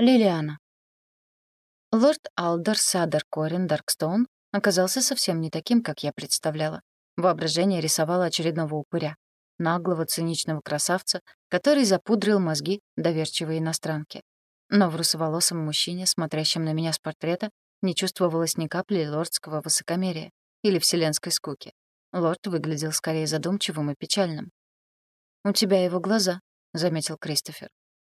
Лилиана. Лорд Алдер Садер Корин Даркстоун оказался совсем не таким, как я представляла. Воображение рисовало очередного упыря. Наглого, циничного красавца, который запудрил мозги доверчивой иностранки. Но в русоволосом мужчине, смотрящем на меня с портрета, не чувствовалось ни капли лордского высокомерия или вселенской скуки. Лорд выглядел скорее задумчивым и печальным. «У тебя его глаза», — заметил Кристофер.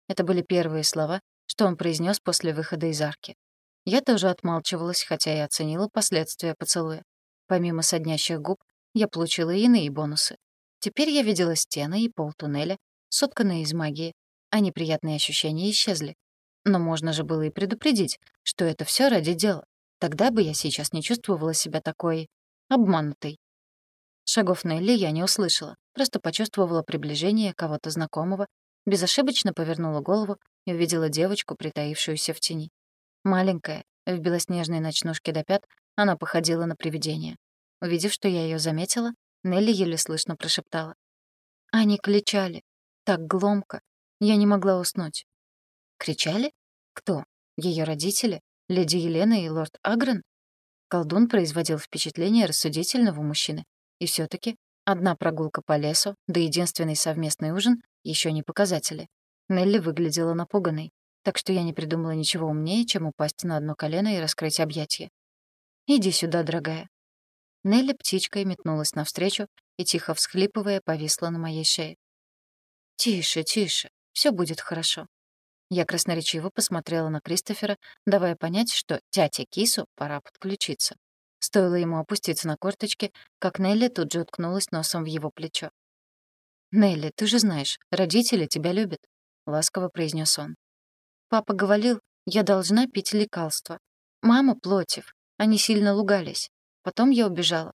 Это были первые слова, что он произнес после выхода из арки. Я тоже отмалчивалась, хотя и оценила последствия поцелуя. Помимо соднящих губ, я получила иные бонусы. Теперь я видела стены и пол туннеля, сотканные из магии, а неприятные ощущения исчезли. Но можно же было и предупредить, что это все ради дела. Тогда бы я сейчас не чувствовала себя такой... обманутой. Шагов Нелли я не услышала, просто почувствовала приближение кого-то знакомого, безошибочно повернула голову и увидела девочку, притаившуюся в тени. Маленькая, в белоснежной ночнушке до пят, она походила на привидение. Увидев, что я ее заметила, Нелли еле слышно прошептала. Они кричали. Так гломко. Я не могла уснуть. Кричали? Кто? Ее родители? Леди Елена и лорд Агрен? Колдун производил впечатление рассудительного мужчины. И все таки одна прогулка по лесу, да единственный совместный ужин еще не показатели. Нелли выглядела напуганной, так что я не придумала ничего умнее, чем упасть на одно колено и раскрыть объятия. «Иди сюда, дорогая». Нелли птичкой метнулась навстречу и, тихо всхлипывая, повисла на моей шее. «Тише, тише, все будет хорошо». Я красноречиво посмотрела на Кристофера, давая понять, что тяте Кису пора подключиться. Стоило ему опуститься на корточки, как Нелли тут же уткнулась носом в его плечо. «Нелли, ты же знаешь, родители тебя любят», — ласково произнес он. «Папа говорил, я должна пить лекарства. Мама против. Они сильно лугались. Потом я убежала».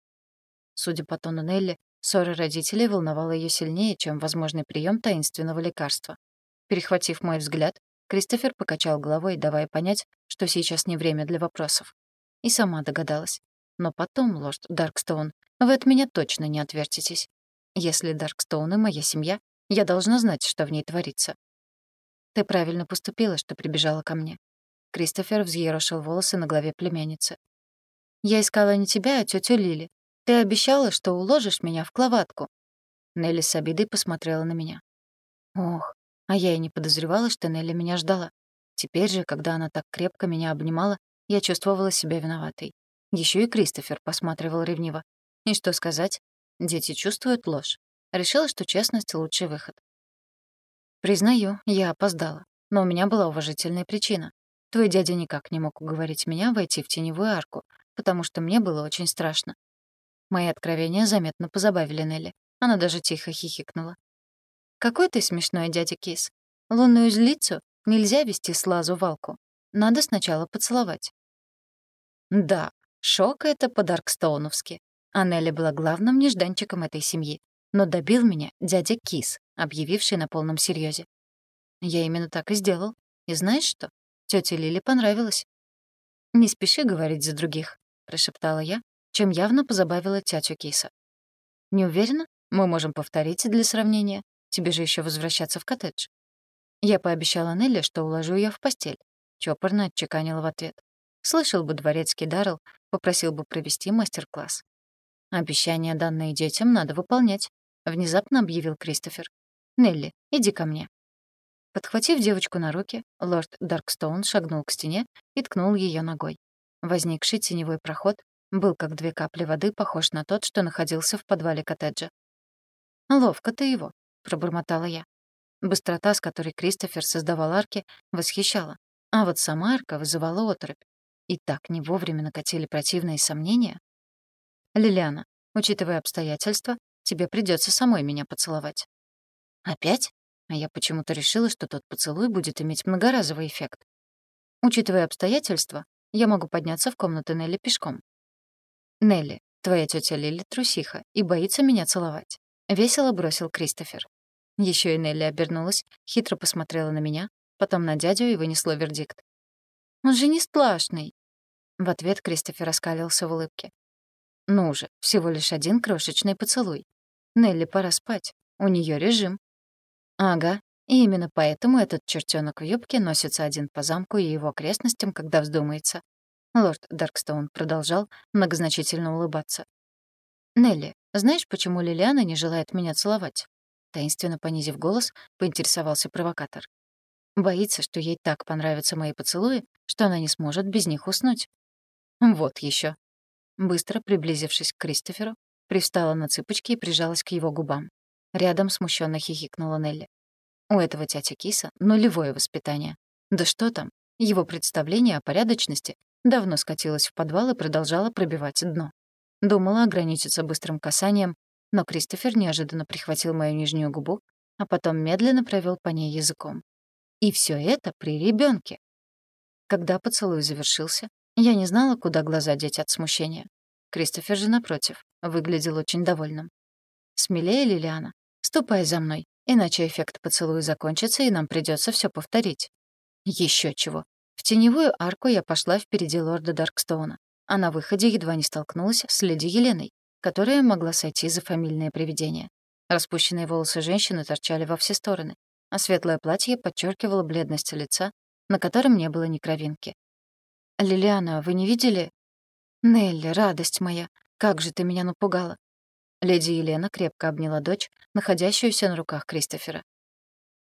Судя по тону Нелли, ссора родителей волновала ее сильнее, чем возможный прием таинственного лекарства. Перехватив мой взгляд, Кристофер покачал головой, давая понять, что сейчас не время для вопросов. И сама догадалась. Но потом, лорд Даркстоун, вы от меня точно не отвертитесь. Если Даркстоун и моя семья, я должна знать, что в ней творится. Ты правильно поступила, что прибежала ко мне. Кристофер взъерошил волосы на голове племянницы. Я искала не тебя, а тетю Лили. Ты обещала, что уложишь меня в кроватку. Нелли с обидой посмотрела на меня. Ох, а я и не подозревала, что Нелли меня ждала. Теперь же, когда она так крепко меня обнимала, я чувствовала себя виноватой. Еще и Кристофер посматривал ревниво. И что сказать? Дети чувствуют ложь. Решила, что честность — лучший выход. Признаю, я опоздала. Но у меня была уважительная причина. Твой дядя никак не мог уговорить меня войти в теневую арку, потому что мне было очень страшно. Мои откровения заметно позабавили Нелли. Она даже тихо хихикнула. «Какой ты смешной, дядя Кис. Лунную злицу нельзя вести с лазу валку. Надо сначала поцеловать». Да, Шок — это по-даркстоуновски. Анелли была главным нежданчиком этой семьи. Но добил меня дядя Кис, объявивший на полном серьезе. Я именно так и сделал. И знаешь что? Тёте Лили понравилось. «Не спеши говорить за других», — прошептала я, чем явно позабавила тятю Киса. «Не уверена? Мы можем повторить для сравнения. Тебе же еще возвращаться в коттедж». Я пообещала Нелли, что уложу ее в постель. Чопорно отчеканила в ответ. Слышал бы дворецкий Даррелл, попросил бы провести мастер-класс. «Обещания, данные детям, надо выполнять», — внезапно объявил Кристофер. «Нелли, иди ко мне». Подхватив девочку на руки, лорд Даркстоун шагнул к стене и ткнул ее ногой. Возникший теневой проход был, как две капли воды, похож на тот, что находился в подвале коттеджа. «Ловко ты его», — пробормотала я. Быстрота, с которой Кристофер создавал арки, восхищала, а вот сама арка вызывала оторопь. И так не вовремя накатили противные сомнения. «Лилиана, учитывая обстоятельства, тебе придется самой меня поцеловать». «Опять?» А я почему-то решила, что тот поцелуй будет иметь многоразовый эффект. Учитывая обстоятельства, я могу подняться в комнату Нелли пешком. «Нелли, твоя тетя Лили трусиха и боится меня целовать», — весело бросил Кристофер. Еще и Нелли обернулась, хитро посмотрела на меня, потом на дядю и вынесла вердикт. Он же не сплошный. В ответ Кристофер раскалился в улыбке. Ну же, всего лишь один крошечный поцелуй. Нелли, пора спать. У нее режим. Ага, И именно поэтому этот чертенок в юбке носится один по замку и его окрестностям, когда вздумается. Лорд Даркстоун продолжал многозначительно улыбаться. «Нелли, знаешь, почему Лилиана не желает меня целовать?» Таинственно понизив голос, поинтересовался провокатор. Боится, что ей так понравятся мои поцелуи, что она не сможет без них уснуть. Вот еще. Быстро приблизившись к Кристоферу, привстала на цыпочки и прижалась к его губам. Рядом смущенно хихикнула Нелли. У этого тятя Киса нулевое воспитание. Да что там, его представление о порядочности давно скатилось в подвал и продолжало пробивать дно. Думала ограничиться быстрым касанием, но Кристофер неожиданно прихватил мою нижнюю губу, а потом медленно провел по ней языком. И все это при ребенке. Когда поцелуй завершился, я не знала, куда глаза деть от смущения. Кристофер же, напротив, выглядел очень довольным. «Смелее, Лилиана, ступай за мной, иначе эффект поцелуя закончится, и нам придется все повторить». Еще чего. В теневую арку я пошла впереди лорда Даркстоуна, а на выходе едва не столкнулась с леди Еленой, которая могла сойти за фамильное привидение. Распущенные волосы женщины торчали во все стороны, а светлое платье подчеркивало бледность лица, на котором не было ни кровинки. «Лилиана, вы не видели?» «Нелли, радость моя, как же ты меня напугала!» Леди Елена крепко обняла дочь, находящуюся на руках Кристофера.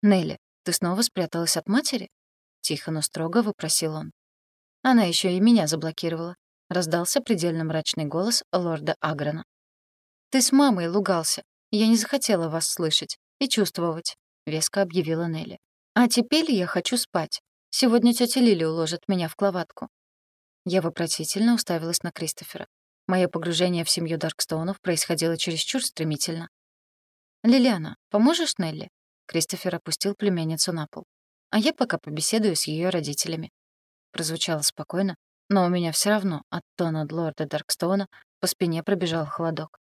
«Нелли, ты снова спряталась от матери?» Тихо, но строго вопросил он. Она еще и меня заблокировала. Раздался предельно мрачный голос лорда Агрона. «Ты с мамой лугался. Я не захотела вас слышать и чувствовать. — веско объявила Нелли. «А теперь я хочу спать. Сегодня тетя Лили уложит меня в кроватку». Я вопросительно уставилась на Кристофера. Мое погружение в семью Даркстоунов происходило чересчур стремительно. «Лилиана, поможешь Нелли?» Кристофер опустил племянницу на пол. «А я пока побеседую с ее родителями». Прозвучало спокойно, но у меня все равно от тона лорда Даркстоуна по спине пробежал холодок.